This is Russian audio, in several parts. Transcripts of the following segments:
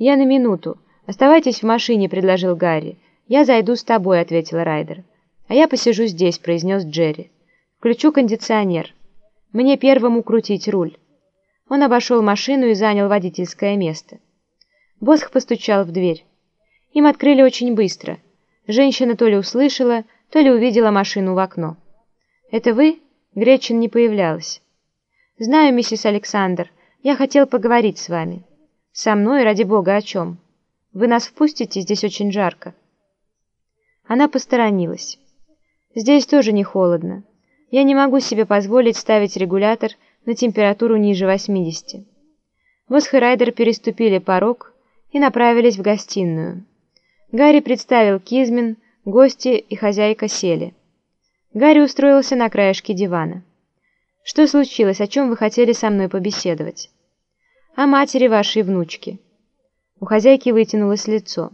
«Я на минуту. Оставайтесь в машине», — предложил Гарри. «Я зайду с тобой», — ответил Райдер. «А я посижу здесь», — произнес Джерри. «Включу кондиционер. Мне первому крутить руль». Он обошел машину и занял водительское место. Босх постучал в дверь. Им открыли очень быстро. Женщина то ли услышала, то ли увидела машину в окно. «Это вы?» Гречин не появлялась. «Знаю, миссис Александр, я хотел поговорить с вами». «Со мной, ради бога, о чем? Вы нас впустите, здесь очень жарко». Она посторонилась. «Здесь тоже не холодно. Я не могу себе позволить ставить регулятор на температуру ниже 80». Восх и Райдер переступили порог и направились в гостиную. Гарри представил Кизмин, гости и хозяйка сели. Гарри устроился на краешке дивана. «Что случилось? О чем вы хотели со мной побеседовать?» «О матери вашей внучки». У хозяйки вытянулось лицо.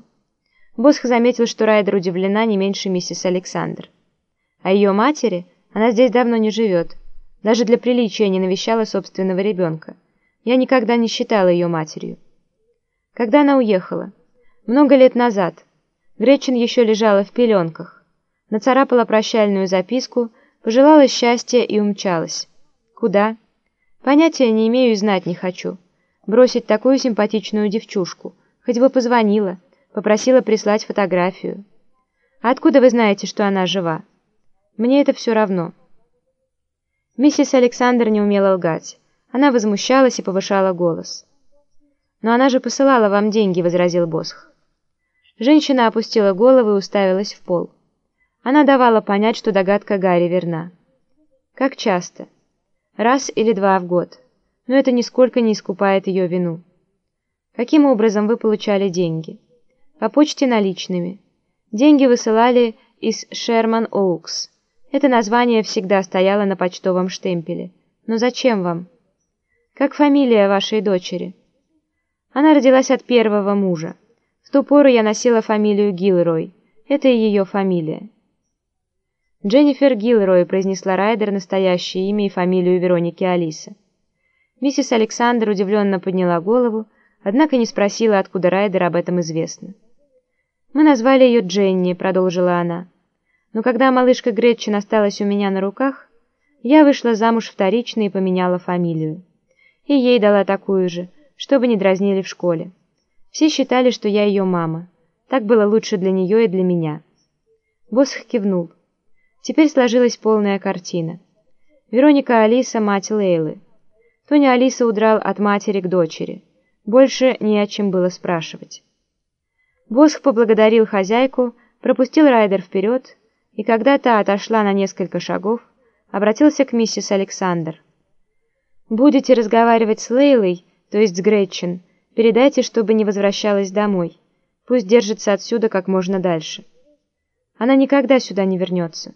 Босх заметил, что Райдер удивлена не меньше миссис Александр. А ее матери она здесь давно не живет. Даже для приличия не навещала собственного ребенка. Я никогда не считала ее матерью. Когда она уехала? Много лет назад. Гречин еще лежала в пеленках. Нацарапала прощальную записку, пожелала счастья и умчалась. Куда? Понятия не имею и знать не хочу. Бросить такую симпатичную девчушку. Хоть бы позвонила, попросила прислать фотографию. А откуда вы знаете, что она жива? Мне это все равно. Миссис Александр не умела лгать. Она возмущалась и повышала голос. «Но она же посылала вам деньги», — возразил Босх. Женщина опустила голову и уставилась в пол. Она давала понять, что догадка Гарри верна. Как часто? Раз или два в год. Но это нисколько не искупает ее вину. Каким образом вы получали деньги? По почте наличными. Деньги высылали из Шерман Оукс. Это название всегда стояло на почтовом штемпеле. Но зачем вам? Как фамилия вашей дочери? Она родилась от первого мужа. В ту пору я носила фамилию Гилрой. Это и ее фамилия. Дженнифер Гилрой произнесла Райдер настоящее имя и фамилию Вероники Алиса. Миссис Александр удивленно подняла голову, однако не спросила, откуда Райдер об этом известно. «Мы назвали ее Дженни», — продолжила она. «Но когда малышка Гретчин осталась у меня на руках, я вышла замуж вторично и поменяла фамилию. И ей дала такую же, чтобы не дразнили в школе. Все считали, что я ее мама. Так было лучше для нее и для меня. Босх кивнул. Теперь сложилась полная картина. Вероника Алиса – мать Лейлы. Тоня Алиса удрал от матери к дочери. Больше не о чем было спрашивать. Босх поблагодарил хозяйку, пропустил Райдер вперед, и когда та отошла на несколько шагов, обратился к миссис Александр. «Будете разговаривать с Лейлой, то есть с Гретчен, Передайте, чтобы не возвращалась домой. Пусть держится отсюда как можно дальше. Она никогда сюда не вернется.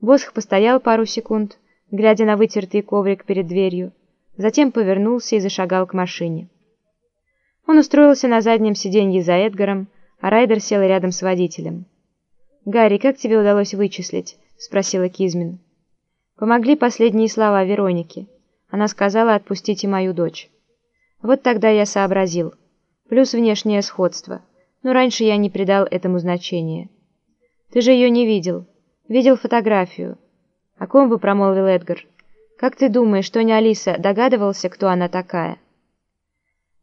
Босх постоял пару секунд, глядя на вытертый коврик перед дверью, затем повернулся и зашагал к машине. Он устроился на заднем сиденье за Эдгаром, а Райдер сел рядом с водителем. «Гарри, как тебе удалось вычислить?» — спросила Кизмин. Помогли последние слова Вероники. Она сказала «отпустите мою дочь». Вот тогда я сообразил. Плюс внешнее сходство. Но раньше я не придал этому значения. Ты же ее не видел. Видел фотографию. О ком бы промолвил Эдгар? Как ты думаешь, что не Алиса догадывался, кто она такая?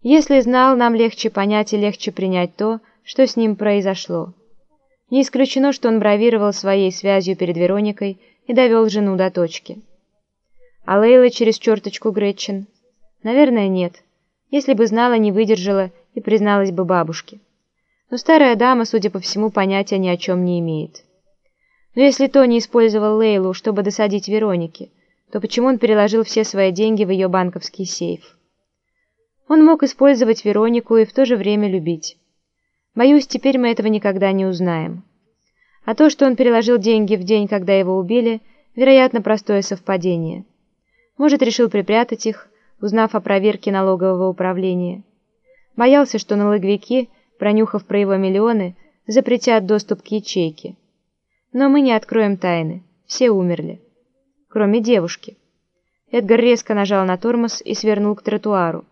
Если знал, нам легче понять и легче принять то, что с ним произошло. Не исключено, что он бравировал своей связью перед Вероникой и довел жену до точки. А Лейла через черточку Гретчен? Наверное, нет. Если бы знала, не выдержала и призналась бы бабушке. Но старая дама, судя по всему, понятия ни о чем не имеет. Но если Тони использовал Лейлу, чтобы досадить Веронике, то почему он переложил все свои деньги в ее банковский сейф? Он мог использовать Веронику и в то же время любить. Боюсь, теперь мы этого никогда не узнаем. А то, что он переложил деньги в день, когда его убили, вероятно, простое совпадение. Может, решил припрятать их, узнав о проверке налогового управления. Боялся, что налоговики, пронюхав про его миллионы, запретят доступ к ячейке. Но мы не откроем тайны. Все умерли. Кроме девушки. Эдгар резко нажал на тормоз и свернул к тротуару.